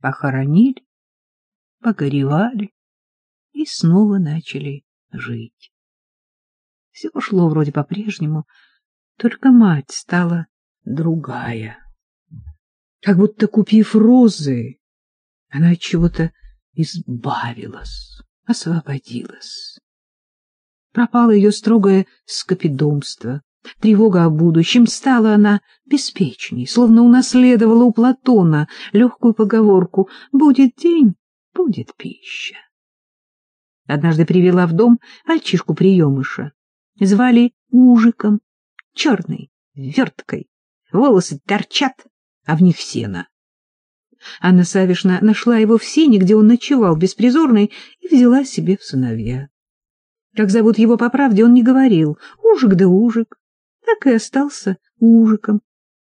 похоронили, погоревали и снова начали жить. Все шло вроде по-прежнему, только мать стала другая. Как будто, купив розы, она от чего-то избавилась, освободилась. Пропало ее строгое скопидомство, тревога о будущем. Стала она беспечней, словно унаследовала у Платона легкую поговорку «Будет день, будет пища». Однажды привела в дом мальчишку-приемыша. Звали Ужиком, черный, верткой. Волосы торчат, а в них сено. Анна Савишна нашла его в сене, где он ночевал беспризорный, и взяла себе в сыновья. Как зовут его по правде, он не говорил. Ужик да ужик. Так и остался ужиком.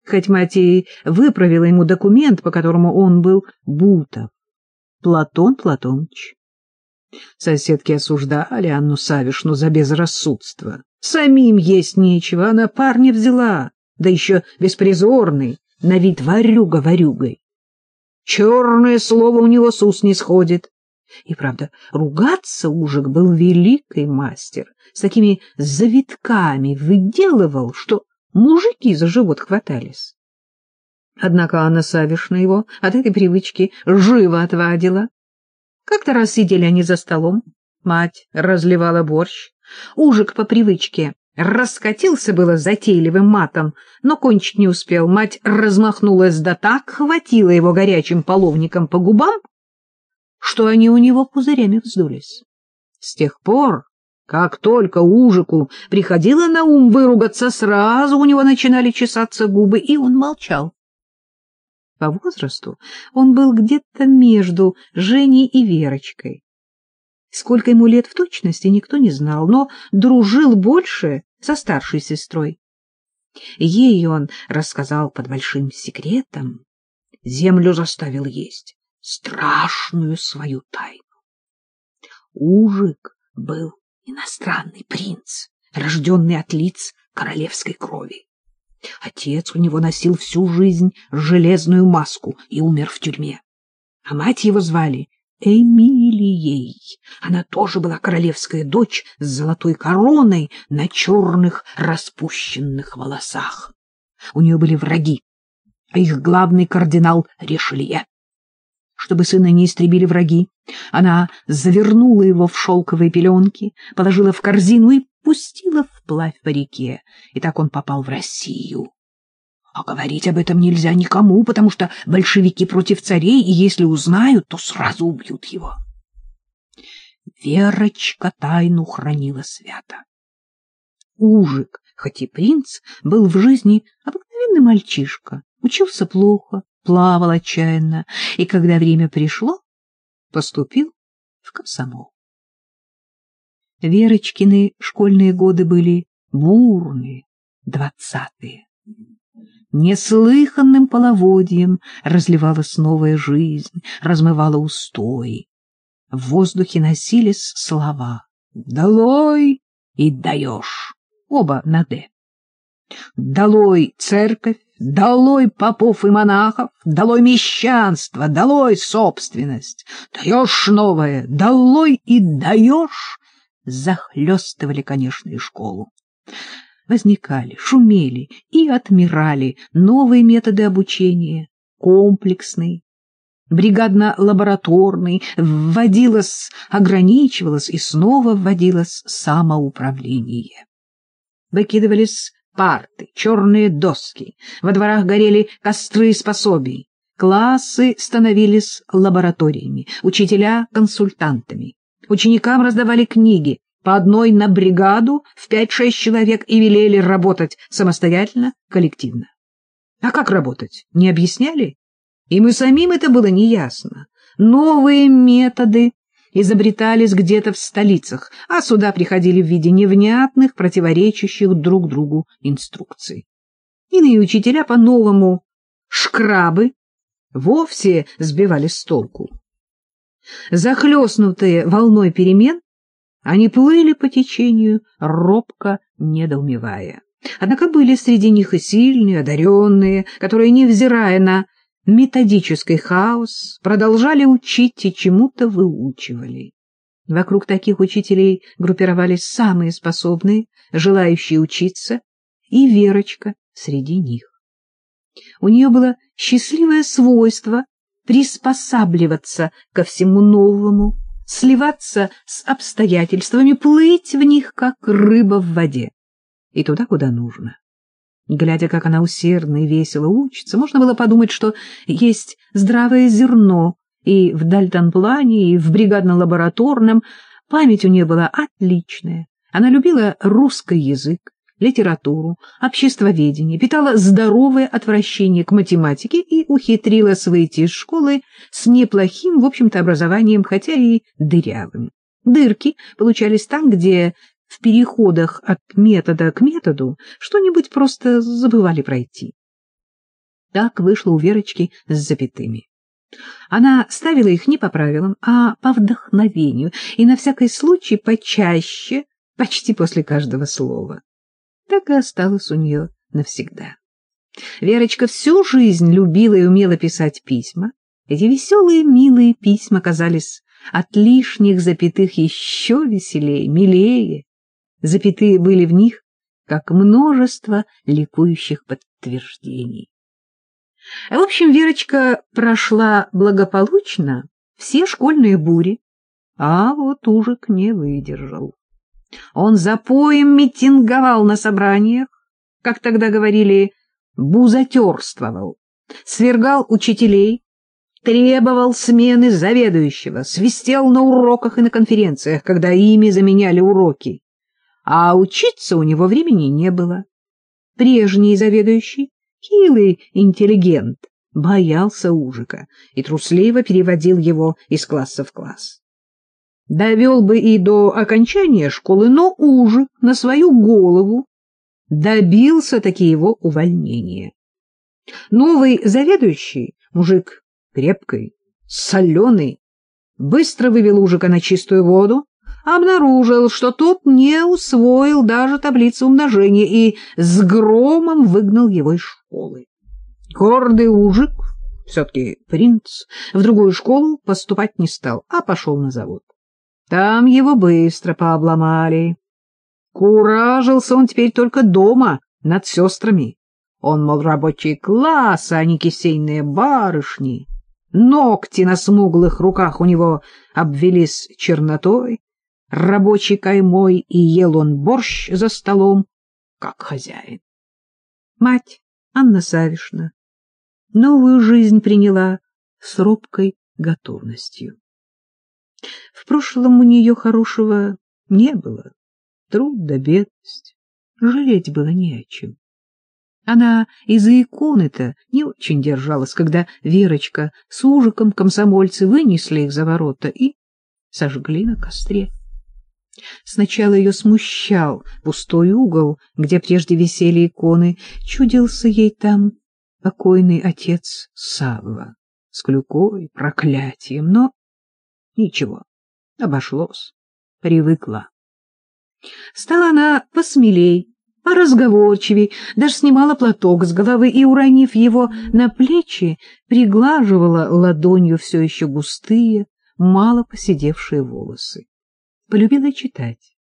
Хоть мать и выправила ему документ, по которому он был Бутов. Платон Платоныч. Соседки осуждали Анну Савишну за безрассудство. Самим есть нечего, она парня взяла, да еще беспризорный, на вид варюга варюгой. Черное слово у него с ус не сходит. И правда, ругаться Ужик был великий мастер, с такими завитками выделывал, что мужики за живот хватались. Однако Анна Савишна его от этой привычки живо отвадила. Как-то раз сидели они за столом, мать разливала борщ, Ужик по привычке раскатился было затейливым матом, но кончить не успел. Мать размахнулась да так, хватила его горячим половником по губам, что они у него пузырями вздулись. С тех пор, как только Ужику приходило на ум выругаться, сразу у него начинали чесаться губы, и он молчал. По возрасту он был где-то между Женей и Верочкой. Сколько ему лет в точности, никто не знал, но дружил больше со старшей сестрой. Ей он рассказал под большим секретом, землю заставил есть страшную свою тайну. Ужик был иностранный принц, рожденный от лиц королевской крови. Отец у него носил всю жизнь железную маску и умер в тюрьме. А мать его звали Эмилией. Она тоже была королевская дочь с золотой короной на черных распущенных волосах. У нее были враги, а их главный кардинал Ришелье. Чтобы сына не истребили враги, она завернула его в шелковые пеленки, положила в корзину и пустила вплавь по реке. И так он попал в Россию. А говорить об этом нельзя никому, потому что большевики против царей, и если узнают, то сразу убьют его. Верочка тайну хранила свято. Ужик, хоть и принц, был в жизни обыкновенный мальчишка, учился плохо, плавал отчаянно, и когда время пришло, поступил в комсомол. Верочкины школьные годы были бурные, двадцатые. Неслыханным половодьем разливалась новая жизнь, размывала устои. В воздухе носились слова «Долой» и «Даешь» — оба на «Д». «Долой церковь», «Долой попов и монахов», «Долой мещанство», «Долой собственность», «Даешь новое», «Долой» и «Даешь» захлестывали, конечно, и школу. Возникали, шумели и отмирали новые методы обучения, комплексный, бригадно-лабораторный, вводилось, ограничивалось и снова вводилось самоуправление. Выкидывались парты, черные доски, во дворах горели костры из пособий, классы становились лабораториями, учителя — консультантами. Ученикам раздавали книги, по одной на бригаду в пять-шесть человек и велели работать самостоятельно, коллективно. А как работать, не объясняли? Им и самим это было неясно. Новые методы изобретались где-то в столицах, а сюда приходили в виде невнятных, противоречащих друг другу инструкций. Иные учителя по-новому шкрабы вовсе сбивали с толку. Захлестнутые волной перемен, они плыли по течению, робко недоумевая. Однако были среди них и сильные, одаренные, которые, невзирая на методический хаос, продолжали учить и чему-то выучивали. Вокруг таких учителей группировались самые способные, желающие учиться, и Верочка среди них. У нее было счастливое свойство приспосабливаться ко всему новому, сливаться с обстоятельствами, плыть в них, как рыба в воде, и туда, куда нужно. Глядя, как она усердно и весело учится, можно было подумать, что есть здравое зерно и в дальтонплане, и в бригадно-лабораторном. Память у нее была отличная. Она любила русский язык, литературу, обществоведение, питала здоровое отвращение к математике и ухитрилась выйти из школы с неплохим, в общем-то, образованием, хотя и дырявым. Дырки получались там, где в переходах от метода к методу что-нибудь просто забывали пройти. Так вышло у Верочки с запятыми. Она ставила их не по правилам, а по вдохновению, и на всякий случай почаще, почти после каждого слова. Так и осталось у нее навсегда. Верочка всю жизнь любила и умела писать письма. Эти веселые, милые письма казались от лишних запятых еще веселее, милее запятые были в них, как множество ликующих подтверждений. В общем, Верочка прошла благополучно все школьные бури, а вот ужик не выдержал. Он запоем митинговал на собраниях, как тогда говорили, бузатерствовал, свергал учителей, требовал смены заведующего, свистел на уроках и на конференциях, когда ими заменяли уроки а учиться у него времени не было. Прежний заведующий, хилый интеллигент, боялся Ужика и трусливо переводил его из класса в класс. Довел бы и до окончания школы, но Ужик на свою голову добился таки его увольнения. Новый заведующий, мужик крепкий, соленый, быстро вывел Ужика на чистую воду, обнаружил, что тот не усвоил даже таблицу умножения и с громом выгнал его из школы. Гордый ужик, все-таки принц, в другую школу поступать не стал, а пошел на завод. Там его быстро пообломали. Куражился он теперь только дома, над сестрами. Он, мол, рабочий класс, а не кисейные барышни. Ногти на смуглых руках у него обвелись чернотой, рабочей каймой, и ел он борщ за столом, как хозяин. Мать, Анна Савишна, новую жизнь приняла с робкой готовностью. В прошлом у нее хорошего не было, труд да бедность, жалеть было не о чем. Она из-за иконы-то не очень держалась, когда Верочка с ужиком комсомольцы вынесли их за ворота и сожгли на костре. Сначала ее смущал пустой угол, где прежде висели иконы. Чудился ей там покойный отец Савва с клюкой, проклятием, но ничего, обошлось, привыкла. Стала она посмелей, поразговорчивей, даже снимала платок с головы и, уронив его на плечи, приглаживала ладонью все еще густые, мало поседевшие волосы полюбила читать.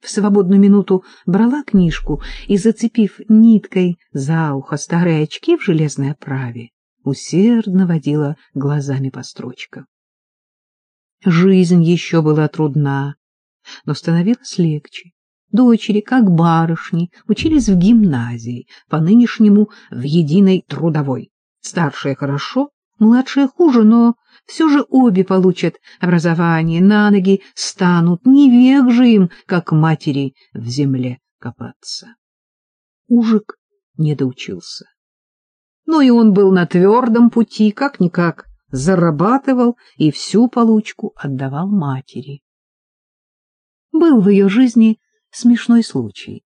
В свободную минуту брала книжку и, зацепив ниткой за ухо старые очки в железной оправе, усердно водила глазами по строчкам. Жизнь еще была трудна, но становилась легче. Дочери, как барышни, учились в гимназии, по-нынешнему в единой трудовой. Старшая хорошо, младшая хуже, но все же обе получат образование, на ноги станут, не век же им, как матери, в земле копаться. Ужик не доучился. Но и он был на твердом пути, как-никак зарабатывал и всю получку отдавал матери. Был в ее жизни смешной случай.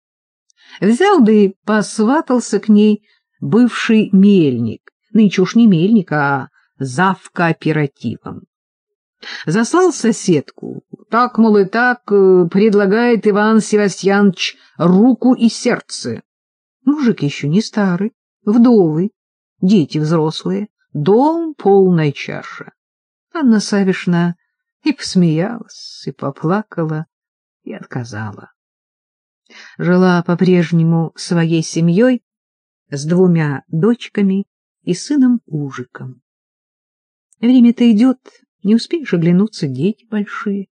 Взял да и посватался к ней бывший мельник, нынче уж не мельник, а зав кооперативом. Заслал соседку. Так, мол, и так э, предлагает Иван Севастьянович руку и сердце. Мужик еще не старый, вдовый, дети взрослые, Дом полная чаша. Анна Савишна и посмеялась, и поплакала, и отказала. Жила по-прежнему своей семьей с двумя дочками и сыном Ужиком. Время-то идет, не успеешь оглянуться, дети большие.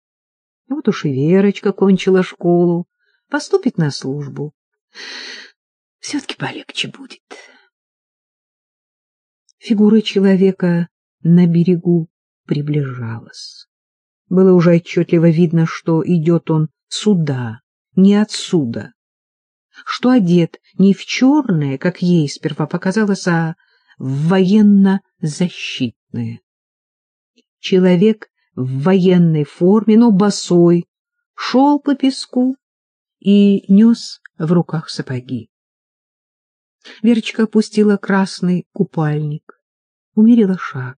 Вот уж и Верочка кончила школу, поступит на службу. Все-таки полегче будет. Фигура человека на берегу приближалась. Было уже отчетливо видно, что идет он сюда, не отсюда, что одет не в черное, как ей сперва показалось, а в военно-защитное. Человек в военной форме, но босой, шел по песку и нес в руках сапоги. Верочка опустила красный купальник, умерила шаг,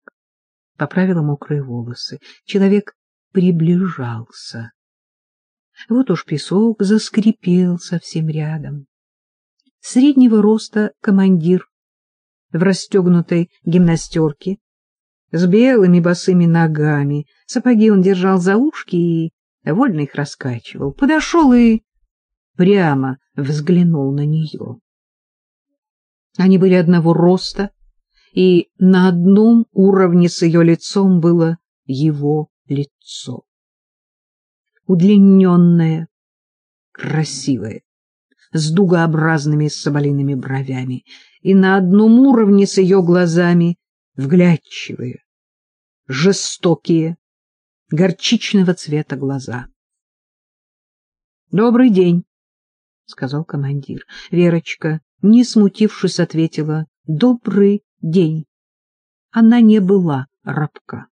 поправила мокрые волосы. Человек приближался. Вот уж песок заскрипел совсем рядом. Среднего роста командир в расстегнутой гимнастерке, с белыми босыми ногами, сапоги он держал за ушки и довольно их раскачивал. Подошел и прямо взглянул на нее. Они были одного роста, и на одном уровне с ее лицом было его лицо. Удлиненное, красивое, с дугообразными соболиными бровями, и на одном уровне с ее глазами вглядчивые, жестокие, горчичного цвета глаза. — Добрый день, — сказал командир. Верочка, не смутившись, ответила — Добрый день. Она не была рабка.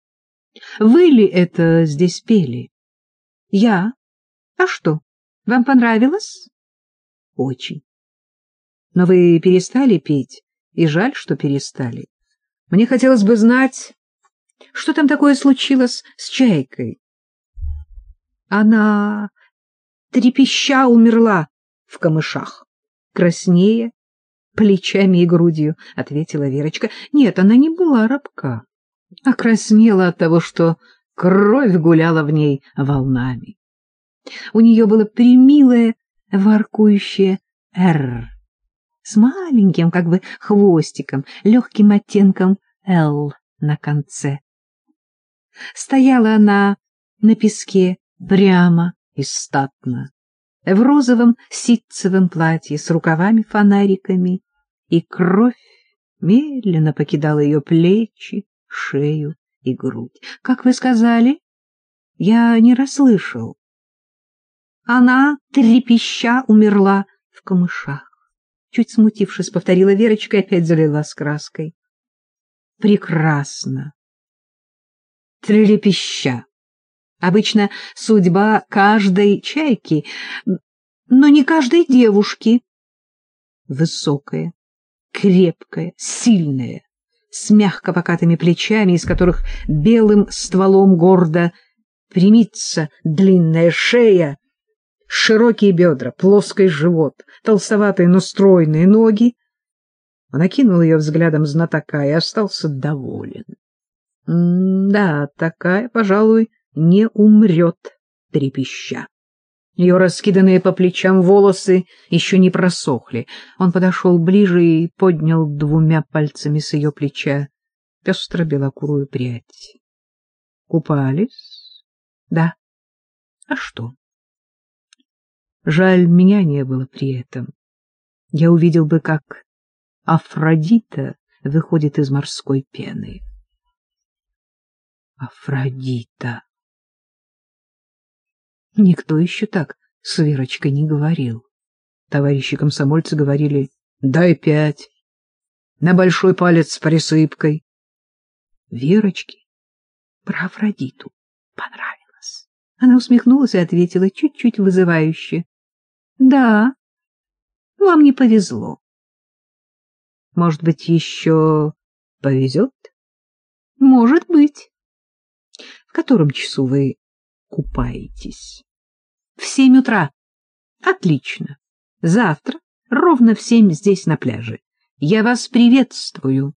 — Вы ли это здесь пели? — Я. А что, вам понравилось? — Очень. Но вы перестали петь, и жаль, что перестали. Мне хотелось бы знать, что там такое случилось с Чайкой. Она трепеща умерла в камышах, краснея, плечами и грудью, — ответила Верочка. Нет, она не была рабка, а краснела от того, что кровь гуляла в ней волнами. У нее было примилое воркующее «Р» с маленьким, как бы, хвостиком, легким оттенком «Л» на конце. Стояла она на песке прямо и статно, в розовом ситцевом платье с рукавами-фонариками, и кровь медленно покидала ее плечи, шею и грудь. — Как вы сказали? Я не расслышал. Она, трепеща, умерла в камышах. Чуть смутившись, повторила Верочка и опять залилась краской. Прекрасно. Трепеща. Обычно судьба каждой чайки, но не каждой девушки. Высокая, крепкая, сильная, с мягко покатыми плечами, из которых белым стволом гордо примится длинная шея, широкие бедра, плоский живот, толстоватые, но стройные ноги. Он окинул ее взглядом знатока и остался доволен. да, такая, пожалуй, не умрет, трепеща. Ее раскиданные по плечам волосы еще не просохли. Он подошел ближе и поднял двумя пальцами с ее плеча пестро-белокурую прядь. Купались? Да. А что? Жаль, меня не было при этом. Я увидел бы, как Афродита выходит из морской пены. Афродита. Никто еще так с Верочкой не говорил. Товарищи комсомольцы говорили «дай пять», на большой палец с присыпкой. Верочке про Афродиту понравилось. Она усмехнулась и ответила чуть-чуть вызывающе. Да, вам не повезло. Может быть, еще повезет? Может быть. В котором часу вы купаетесь? В семь утра. Отлично. Завтра ровно в семь здесь на пляже. Я вас приветствую.